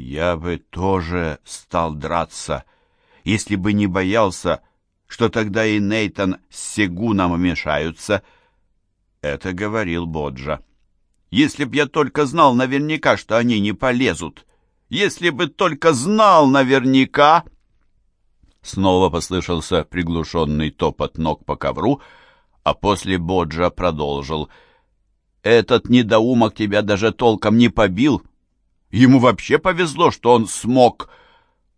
Я бы тоже стал драться, если бы не боялся, что тогда и Нейтан с Сегуном вмешаются. Это говорил Боджа. Если б я только знал наверняка, что они не полезут. Если бы только знал наверняка... Снова послышался приглушенный топот ног по ковру, а после Боджа продолжил. «Этот недоумок тебя даже толком не побил. Ему вообще повезло, что он смог...»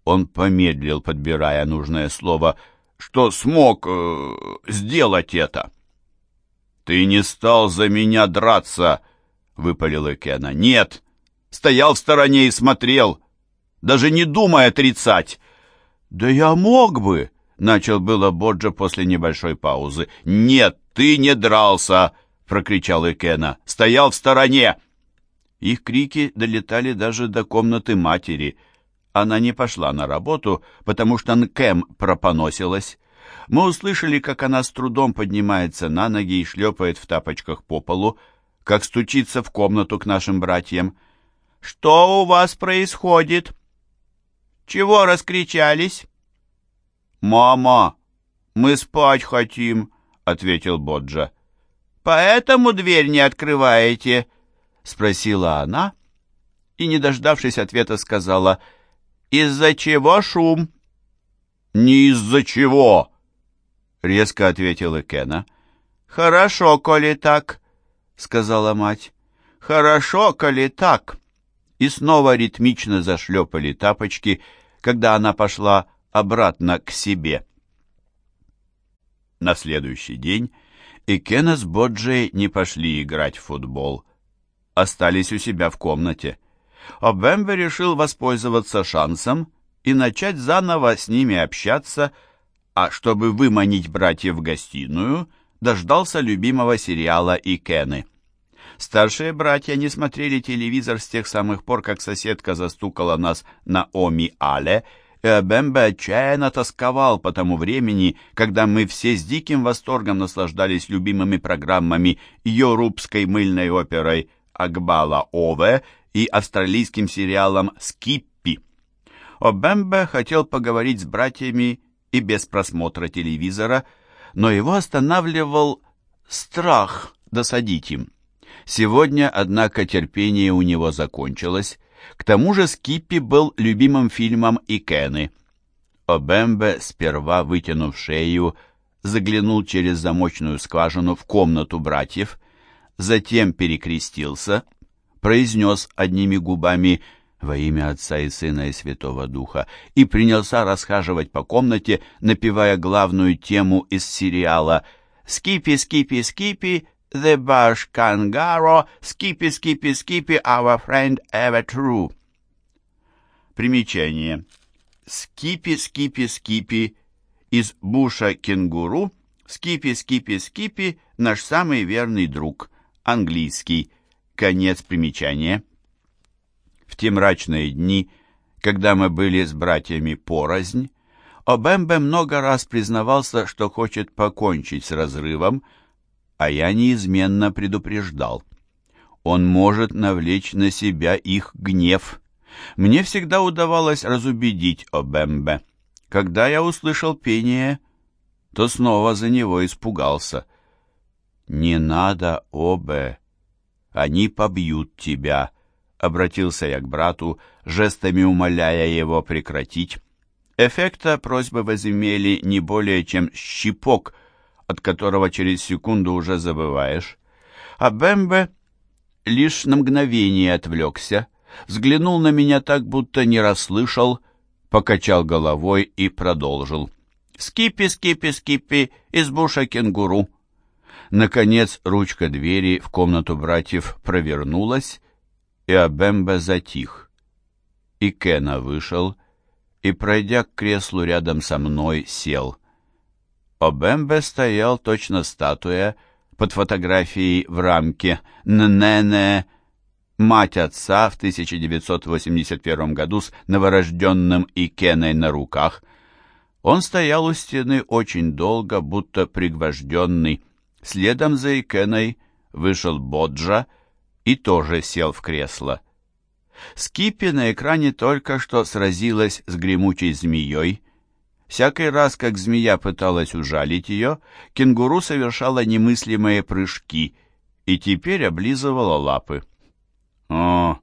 Он помедлил, подбирая нужное слово, что смог э, сделать это. «Ты не стал за меня драться!» — выпалил Экена. «Нет! Стоял в стороне и смотрел, даже не думая отрицать!» «Да я мог бы!» — начал было Боджа после небольшой паузы. «Нет, ты не дрался!» — прокричал Экена. «Стоял в стороне!» Их крики долетали даже до комнаты матери. Она не пошла на работу, потому что Нкэм пропоносилась. Мы услышали, как она с трудом поднимается на ноги и шлепает в тапочках по полу, как стучится в комнату к нашим братьям. «Что у вас происходит?» «Чего раскричались?» «Мама, мы спать хотим», — ответил Боджа. «Поэтому дверь не открываете?» — спросила она, и, не дождавшись ответа, сказала, «Из-за чего шум?» «Не из-за чего!» — резко ответила Кена. «Хорошо, коли так», — сказала мать. «Хорошо, коли так». И снова ритмично зашлепали тапочки, когда она пошла обратно к себе. На следующий день и Кена с Боджей не пошли играть в футбол. Остались у себя в комнате. Обембе решил воспользоваться шансом и начать заново с ними общаться, а чтобы выманить братьев в гостиную, дождался любимого сериала и Кены. Старшие братья не смотрели телевизор с тех самых пор, как соседка застукала нас на Оми-Але, и Абембе отчаянно тосковал по тому времени, когда мы все с диким восторгом наслаждались любимыми программами Йорубской мыльной оперой Акбала Ове и австралийским сериалом «Скиппи». Обембе хотел поговорить с братьями и без просмотра телевизора, но его останавливал страх досадить им. Сегодня, однако, терпение у него закончилось. К тому же Скиппи был любимым фильмом Икены. Обембе, сперва вытянув шею, заглянул через замочную скважину в комнату братьев, затем перекрестился, произнес одними губами «Во имя Отца и Сына и Святого Духа» и принялся расхаживать по комнате, напевая главную тему из сериала «Скипи, скипи, скипи, the bush kangaroo, skippy, skippy, skippy, our friend ever true. Примечание. Скипи, скипи, скипи из буша кенгуру, скипи, скипи, скипи, наш самый верный друг, английский. Конец примечания. В те мрачные дни, когда мы были с братьями порознь, Обембе много раз признавался, что хочет покончить с разрывом, а я неизменно предупреждал. Он может навлечь на себя их гнев. Мне всегда удавалось разубедить Обембе. Когда я услышал пение, то снова за него испугался. «Не надо, Обе, они побьют тебя», — обратился я к брату, жестами умоляя его прекратить. Эффекта просьбы возымели не более чем щипок от которого через секунду уже забываешь. А Бэмбе лишь на мгновение отвлекся, взглянул на меня так, будто не расслышал, покачал головой и продолжил. «Скипи, скипи, скипи, избуша кенгуру». Наконец ручка двери в комнату братьев провернулась, и Абембе затих. И Кена вышел, и, пройдя к креслу рядом со мной, сел. Обембе стоял точно статуя под фотографией в рамке Ннене, мать отца в 1981 году с новорожденным Икеной на руках. Он стоял у стены очень долго, будто пригвожденный. Следом за Икеной вышел Боджа и тоже сел в кресло. Скиппи на экране только что сразилась с гремучей змеей. Всякий раз, как змея пыталась ужалить ее, кенгуру совершала немыслимые прыжки и теперь облизывала лапы. О,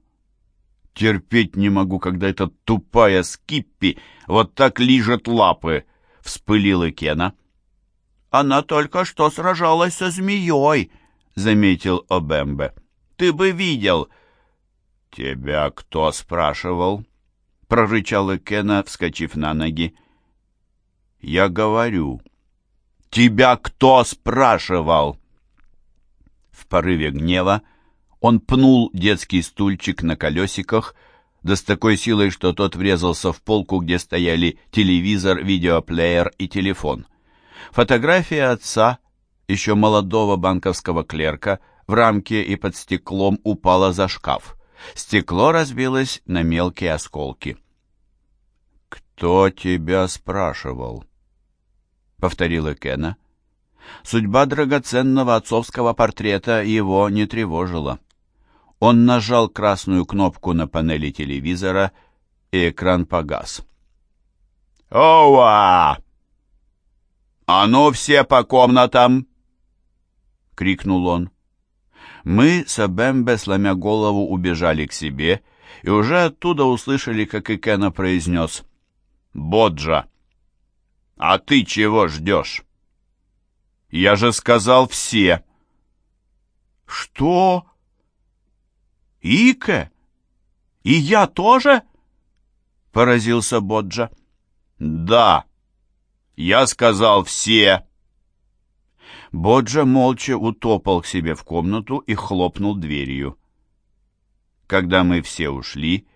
терпеть не могу, когда эта тупая Скиппи вот так лижет лапы, — вспылила Кена. «Она только что сражалась со змеей», — заметил Обембе. «Ты бы видел!» «Тебя кто спрашивал?» — прорычал Кена, вскочив на ноги. «Я говорю, тебя кто спрашивал?» В порыве гнева он пнул детский стульчик на колесиках, да с такой силой, что тот врезался в полку, где стояли телевизор, видеоплеер и телефон. Фотография отца, еще молодого банковского клерка, в рамке и под стеклом упала за шкаф. Стекло разбилось на мелкие осколки. «Кто тебя спрашивал?» — повторила Кена. Судьба драгоценного отцовского портрета его не тревожила. Он нажал красную кнопку на панели телевизора, и экран погас. «Оуа!» «А ну все по комнатам!» — крикнул он. Мы с Абембе, сломя голову, убежали к себе и уже оттуда услышали, как Икена произнес «Боджа, а ты чего ждешь?» «Я же сказал все!» «Что?» «Ике? И я тоже?» — поразился Боджа. «Да, я сказал все!» Боджа молча утопал к себе в комнату и хлопнул дверью. Когда мы все ушли,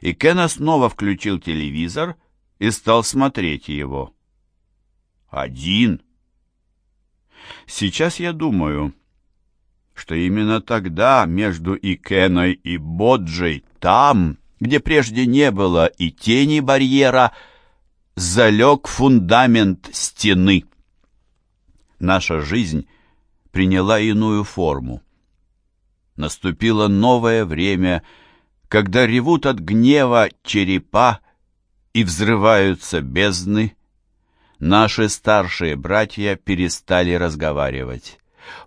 и Кена снова включил телевизор и стал смотреть его. Один. Сейчас я думаю, что именно тогда между Икеной и Боджей, там, где прежде не было и тени барьера, залег фундамент стены. Наша жизнь приняла иную форму. Наступило новое время, когда ревут от гнева черепа и взрываются бездны. Наши старшие братья перестали разговаривать.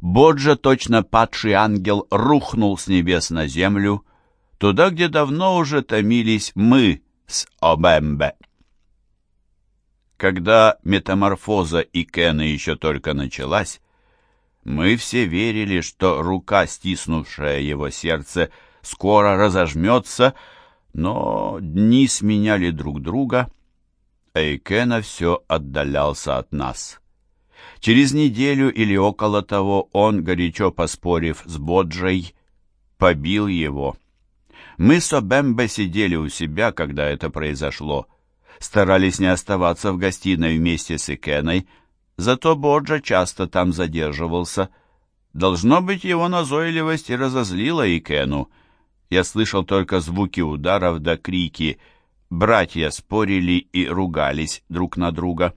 Боджа, точно падший ангел, рухнул с небес на землю, туда, где давно уже томились мы с Обембе. Когда метаморфоза Икена еще только началась, мы все верили, что рука, стиснувшая его сердце, скоро разожмется, но дни сменяли друг друга, а Икена все отдалялся от нас. Через неделю или около того он, горячо поспорив с Боджей, побил его. Мы с Обембе сидели у себя, когда это произошло, старались не оставаться в гостиной вместе с Икеной, зато Боджа часто там задерживался. Должно быть, его назойливость и разозлила Икену. Я слышал только звуки ударов да крики. Братья спорили и ругались друг на друга.